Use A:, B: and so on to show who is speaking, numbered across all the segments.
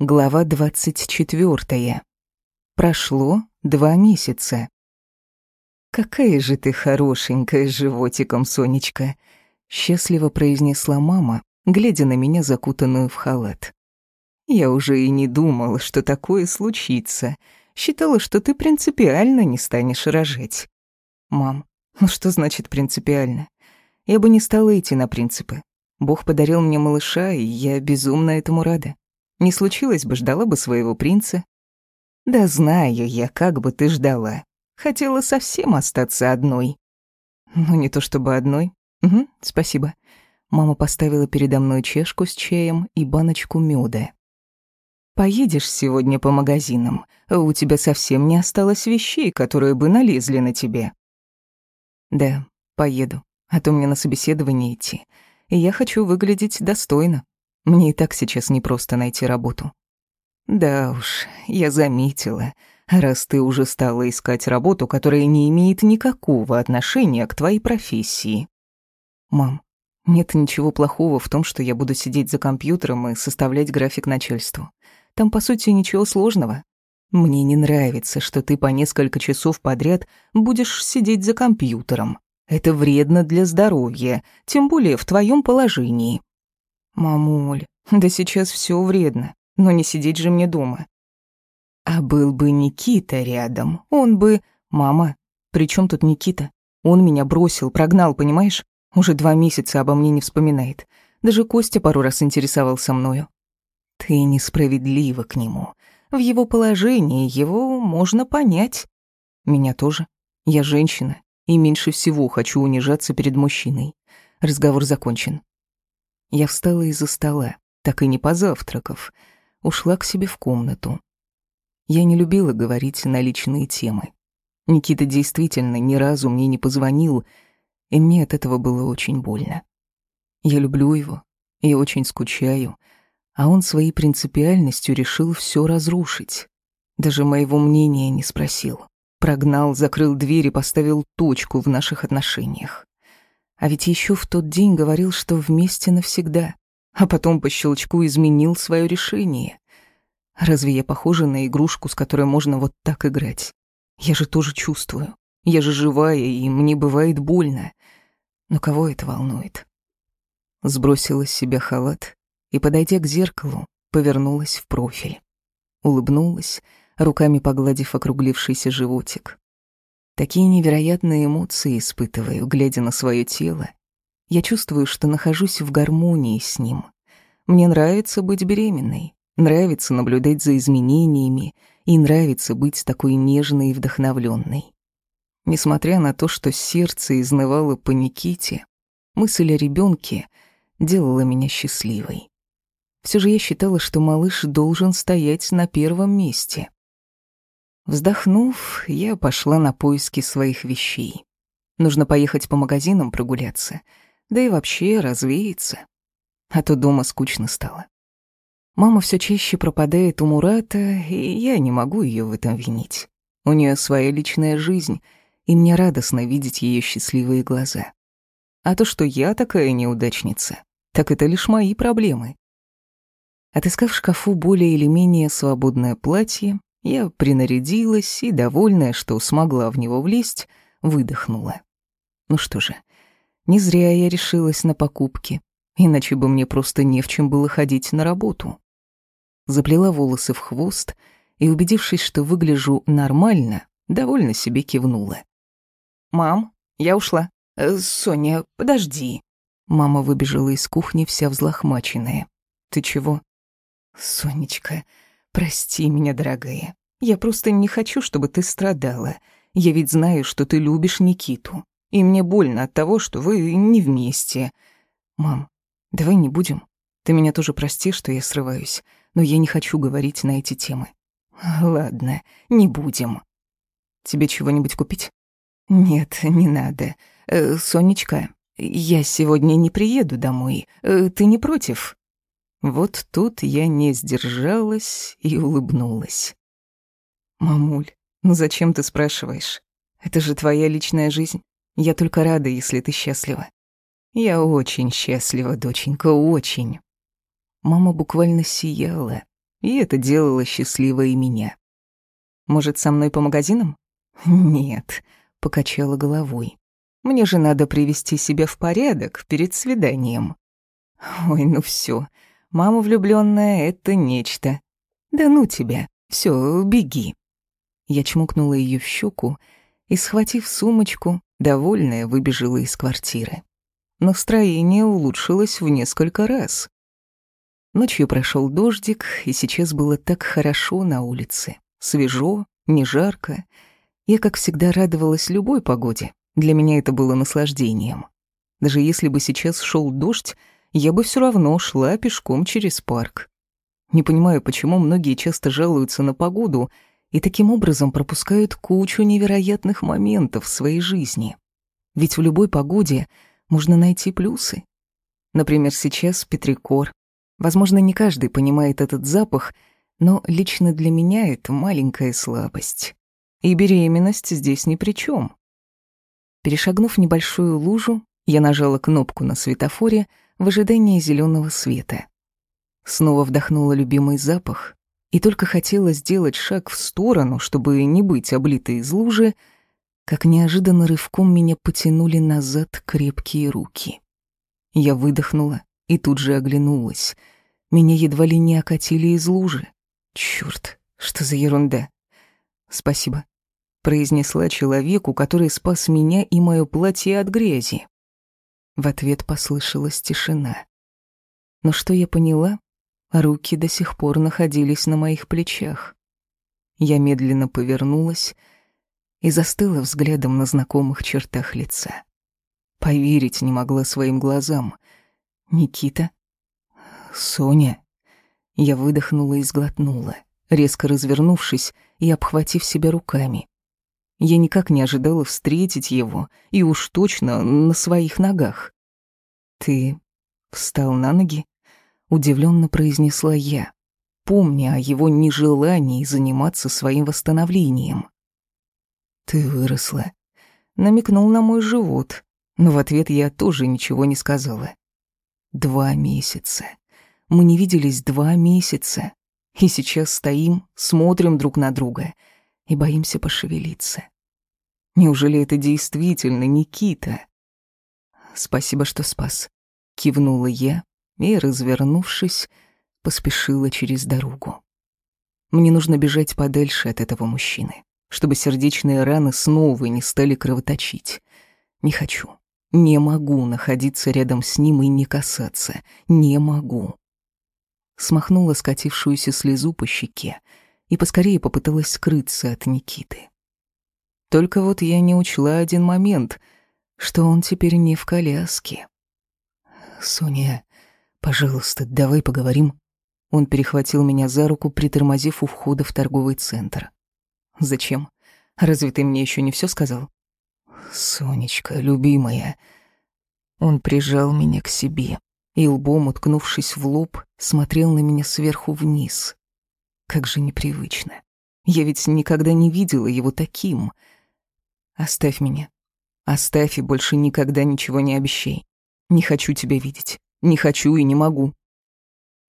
A: Глава двадцать четвёртая. Прошло два месяца. «Какая же ты хорошенькая с животиком, Сонечка!» — счастливо произнесла мама, глядя на меня, закутанную в халат. «Я уже и не думала, что такое случится. Считала, что ты принципиально не станешь рожать». «Мам, ну что значит принципиально? Я бы не стала идти на принципы. Бог подарил мне малыша, и я безумно этому рада. Не случилось бы, ждала бы своего принца. Да знаю я, как бы ты ждала. Хотела совсем остаться одной. Ну, не то чтобы одной. Угу, спасибо. Мама поставила передо мной чашку с чаем и баночку меда. Поедешь сегодня по магазинам. У тебя совсем не осталось вещей, которые бы налезли на тебе. Да, поеду. А то мне на собеседование идти. И я хочу выглядеть достойно. Мне и так сейчас непросто найти работу. Да уж, я заметила. Раз ты уже стала искать работу, которая не имеет никакого отношения к твоей профессии. Мам, нет ничего плохого в том, что я буду сидеть за компьютером и составлять график начальству. Там, по сути, ничего сложного. Мне не нравится, что ты по несколько часов подряд будешь сидеть за компьютером. Это вредно для здоровья, тем более в твоем положении. «Мамуль, да сейчас все вредно, но не сидеть же мне дома». «А был бы Никита рядом, он бы...» «Мама, при чем тут Никита? Он меня бросил, прогнал, понимаешь? Уже два месяца обо мне не вспоминает. Даже Костя пару раз интересовался мною». «Ты несправедлива к нему. В его положении его можно понять». «Меня тоже. Я женщина, и меньше всего хочу унижаться перед мужчиной. Разговор закончен. Я встала из-за стола, так и не позавтракав, ушла к себе в комнату. Я не любила говорить на личные темы. Никита действительно ни разу мне не позвонил, и мне от этого было очень больно. Я люблю его и очень скучаю, а он своей принципиальностью решил все разрушить. Даже моего мнения не спросил. Прогнал, закрыл дверь и поставил точку в наших отношениях. А ведь еще в тот день говорил, что вместе навсегда, а потом по щелчку изменил свое решение. Разве я похожа на игрушку, с которой можно вот так играть? Я же тоже чувствую. Я же живая, и мне бывает больно. Но кого это волнует? Сбросила с себя халат и, подойдя к зеркалу, повернулась в профиль. Улыбнулась, руками погладив округлившийся животик. Такие невероятные эмоции испытываю, глядя на свое тело. Я чувствую, что нахожусь в гармонии с ним. Мне нравится быть беременной, нравится наблюдать за изменениями и нравится быть такой нежной и вдохновленной. Несмотря на то, что сердце изнывало по Никите, мысль о ребенке делала меня счастливой. Все же я считала, что малыш должен стоять на первом месте. Вздохнув, я пошла на поиски своих вещей. Нужно поехать по магазинам прогуляться, да и вообще развеяться. А то дома скучно стало. Мама все чаще пропадает у Мурата, и я не могу ее в этом винить. У нее своя личная жизнь, и мне радостно видеть ее счастливые глаза. А то, что я такая неудачница, так это лишь мои проблемы. Отыскав в шкафу более или менее свободное платье, я принарядилась и, довольная, что смогла в него влезть, выдохнула. Ну что же, не зря я решилась на покупки, иначе бы мне просто не в чем было ходить на работу. Заплела волосы в хвост и, убедившись, что выгляжу нормально, довольно себе кивнула. «Мам, я ушла. Э, Соня, подожди». Мама выбежала из кухни вся взлохмаченная. «Ты чего?» «Сонечка, Прости меня, дорогая. Я просто не хочу, чтобы ты страдала. Я ведь знаю, что ты любишь Никиту. И мне больно от того, что вы не вместе. Мам, давай не будем. Ты меня тоже прости, что я срываюсь, но я не хочу говорить на эти темы. Ладно, не будем. Тебе чего-нибудь купить? Нет, не надо. Э, Сонечка, я сегодня не приеду домой. Э, ты не против? Вот тут я не сдержалась и улыбнулась. «Мамуль, ну зачем ты спрашиваешь? Это же твоя личная жизнь. Я только рада, если ты счастлива». «Я очень счастлива, доченька, очень». Мама буквально сияла. и это делало счастливой меня. Может, со мной по магазинам? Нет, покачала головой. Мне же надо привести себя в порядок перед свиданием. Ой, ну все, мама влюбленная это нечто. Да ну тебя, все, беги. Я чмокнула ее в щеку и, схватив сумочку, довольная, выбежала из квартиры. Настроение улучшилось в несколько раз. Ночью прошел дождик, и сейчас было так хорошо на улице. Свежо, не жарко. Я, как всегда, радовалась любой погоде. Для меня это было наслаждением. Даже если бы сейчас шел дождь, я бы все равно шла пешком через парк. Не понимаю, почему многие часто жалуются на погоду и таким образом пропускают кучу невероятных моментов в своей жизни. Ведь в любой погоде можно найти плюсы. Например, сейчас Петрикор, Возможно, не каждый понимает этот запах, но лично для меня это маленькая слабость. И беременность здесь ни при чем. Перешагнув небольшую лужу, я нажала кнопку на светофоре в ожидании зеленого света. Снова вдохнула любимый запах и только хотела сделать шаг в сторону, чтобы не быть облитой из лужи, как неожиданно рывком меня потянули назад крепкие руки. Я выдохнула и тут же оглянулась. Меня едва ли не окатили из лужи. Чёрт, что за ерунда. Спасибо, произнесла человеку, который спас меня и моё платье от грязи. В ответ послышалась тишина. Но что я поняла? Руки до сих пор находились на моих плечах. Я медленно повернулась и застыла взглядом на знакомых чертах лица. Поверить не могла своим глазам. Никита? Соня? Я выдохнула и сглотнула, резко развернувшись и обхватив себя руками. Я никак не ожидала встретить его, и уж точно на своих ногах. «Ты встал на ноги?» — удивленно произнесла я, помня о его нежелании заниматься своим восстановлением. «Ты выросла», — намекнул на мой живот, но в ответ я тоже ничего не сказала. Два месяца. Мы не виделись два месяца. И сейчас стоим, смотрим друг на друга и боимся пошевелиться. Неужели это действительно Никита? Спасибо, что спас. Кивнула я и, развернувшись, поспешила через дорогу. Мне нужно бежать подальше от этого мужчины, чтобы сердечные раны снова не стали кровоточить. Не хочу. Не могу находиться рядом с ним и не касаться. Не могу. Смахнула скатившуюся слезу по щеке и поскорее попыталась скрыться от Никиты. Только вот я не учла один момент, что он теперь не в коляске. «Соня, пожалуйста, давай поговорим». Он перехватил меня за руку, притормозив у входа в торговый центр. «Зачем? Разве ты мне еще не все сказал?» «Сонечка, любимая». Он прижал меня к себе и, лбом уткнувшись в лоб, смотрел на меня сверху вниз. Как же непривычно. Я ведь никогда не видела его таким. Оставь меня. Оставь и больше никогда ничего не обещай. Не хочу тебя видеть. Не хочу и не могу.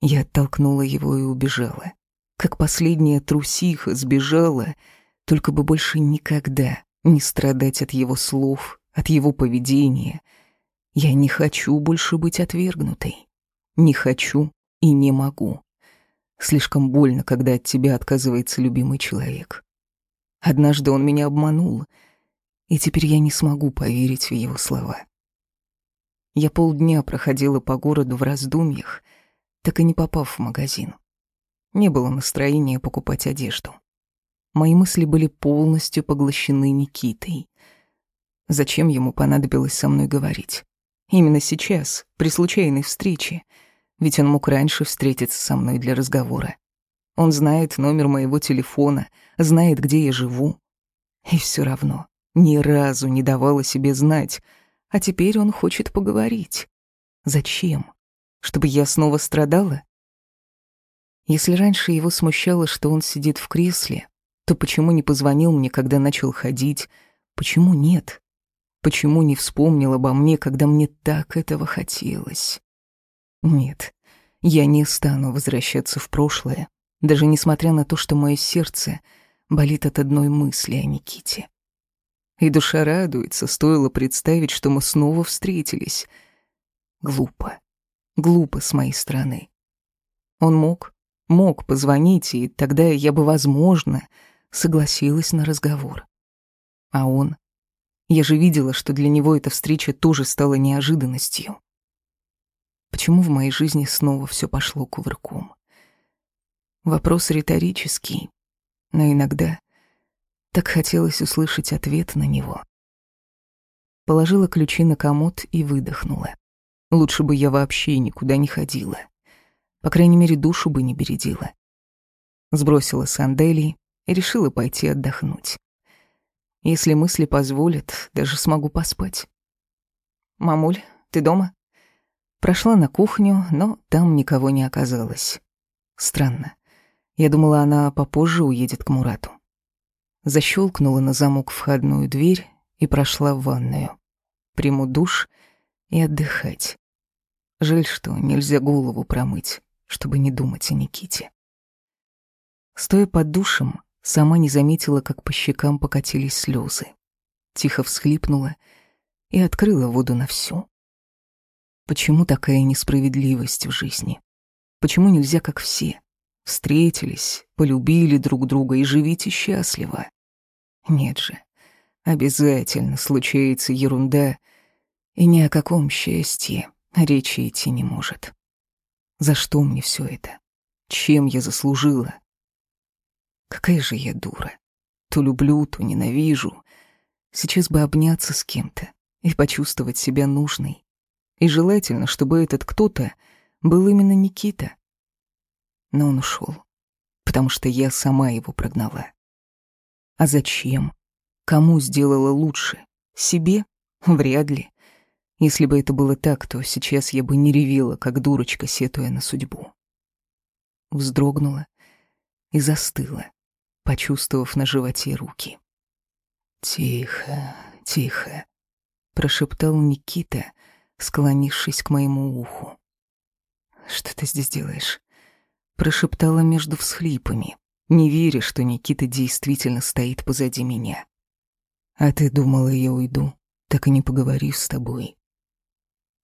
A: Я оттолкнула его и убежала. Как последняя трусиха сбежала, только бы больше никогда не страдать от его слов, от его поведения. Я не хочу больше быть отвергнутой. Не хочу и не могу. Слишком больно, когда от тебя отказывается любимый человек. Однажды он меня обманул, и теперь я не смогу поверить в его слова. Я полдня проходила по городу в раздумьях, так и не попав в магазин. Не было настроения покупать одежду. Мои мысли были полностью поглощены Никитой. Зачем ему понадобилось со мной говорить? Именно сейчас, при случайной встрече. Ведь он мог раньше встретиться со мной для разговора. Он знает номер моего телефона, знает, где я живу. И все равно ни разу не давала себе знать, а теперь он хочет поговорить. Зачем? Чтобы я снова страдала? Если раньше его смущало, что он сидит в кресле, то почему не позвонил мне, когда начал ходить? Почему нет? Почему не вспомнил обо мне, когда мне так этого хотелось? Нет, я не стану возвращаться в прошлое. даже несмотря на то, что мое сердце болит от одной мысли о Никите. И душа радуется, стоило представить, что мы снова встретились. Глупо. Глупо с моей стороны. Он мог, мог позвонить, и тогда я бы, возможно, согласилась на разговор. А он? Я же видела, что для него эта встреча тоже стала неожиданностью. Почему в моей жизни снова все пошло кувырком? Вопрос риторический, но иногда так хотелось услышать ответ на него. Положила ключи на комод и выдохнула. Лучше бы я вообще никуда не ходила. По крайней мере, душу бы не бередила. Сбросила сандалии и решила пойти отдохнуть. Если мысли позволят, даже смогу поспать. «Мамуль, ты дома?» Прошла на кухню, но там никого не оказалось. Странно. Я думала, она попозже уедет к Мурату защелкнула на замок входную дверь и прошла в ванную. Приму душ и отдыхать. Жаль, что нельзя голову промыть, чтобы не думать о Никите. Стоя под душем, сама не заметила, как по щекам покатились слезы. Тихо всхлипнула и открыла воду на всю. Почему такая несправедливость в жизни? Почему нельзя, как все? Встретились, полюбили друг друга и живите счастливо. Нет же, обязательно случается ерунда, и ни о каком счастье речи идти не может. За что мне все это? Чем я заслужила? Какая же я дура. То люблю, то ненавижу. Сейчас бы обняться с кем-то и почувствовать себя нужной. И желательно, чтобы этот кто-то был именно Никита. Но он ушел, потому что я сама его прогнала. А зачем? Кому сделала лучше? Себе? Вряд ли. Если бы это было так, то сейчас я бы не ревела, как дурочка, сетуя на судьбу. Вздрогнула и застыла, почувствовав на животе руки. «Тихо, тихо», — прошептал Никита, склонившись к моему уху. «Что ты здесь делаешь?» — прошептала между всхлипами не веря, что Никита действительно стоит позади меня. А ты думала, я уйду, так и не поговорив с тобой.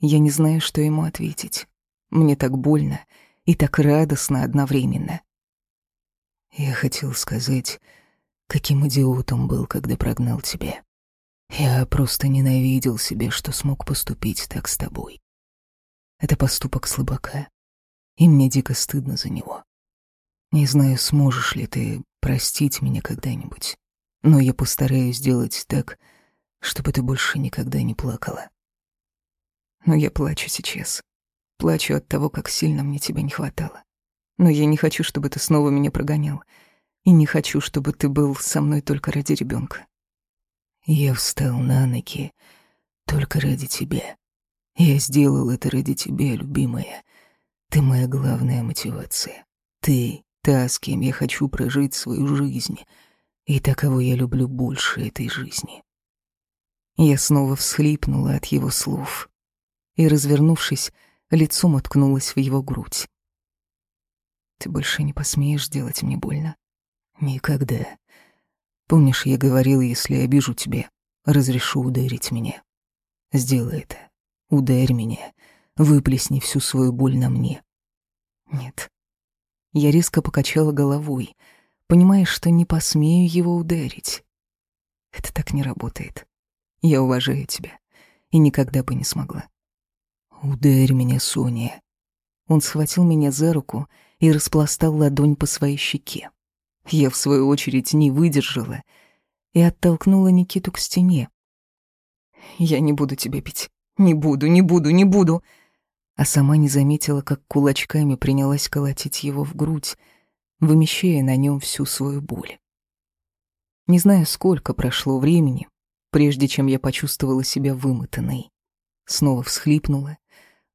A: Я не знаю, что ему ответить. Мне так больно и так радостно одновременно. Я хотел сказать, каким идиотом был, когда прогнал тебя. Я просто ненавидел себя, что смог поступить так с тобой. Это поступок слабака, и мне дико стыдно за него. Не знаю, сможешь ли ты простить меня когда-нибудь, но я постараюсь сделать так, чтобы ты больше никогда не плакала. Но я плачу сейчас. Плачу от того, как сильно мне тебя не хватало. Но я не хочу, чтобы ты снова меня прогонял. И не хочу, чтобы ты был со мной только ради ребенка. Я встал на ноги только ради тебя. Я сделал это ради тебя, любимая. Ты моя главная мотивация. Ты Та, с кем я хочу прожить свою жизнь, и та, кого я люблю больше этой жизни. Я снова всхлипнула от его слов и, развернувшись, лицом уткнулась в его грудь. Ты больше не посмеешь делать мне больно? Никогда. Помнишь, я говорил, если обижу тебя, разрешу ударить меня. Сделай это. Ударь меня. Выплесни всю свою боль на мне. Нет, я резко покачала головой, понимая, что не посмею его ударить. Это так не работает. Я уважаю тебя и никогда бы не смогла. Ударь меня, Соня. Он схватил меня за руку и распластал ладонь по своей щеке. Я, в свою очередь, не выдержала и оттолкнула Никиту к стене. «Я не буду тебя бить. Не буду, не буду, не буду!» а сама не заметила, как кулачками принялась колотить его в грудь, вымещая на нем всю свою боль. Не знаю, сколько прошло времени, прежде чем я почувствовала себя вымотанной. Снова всхлипнула,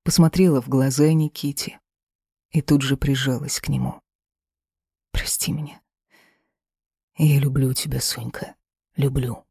A: посмотрела в глаза Никите и тут же прижалась к нему. «Прости меня. Я люблю тебя, Сонька, люблю».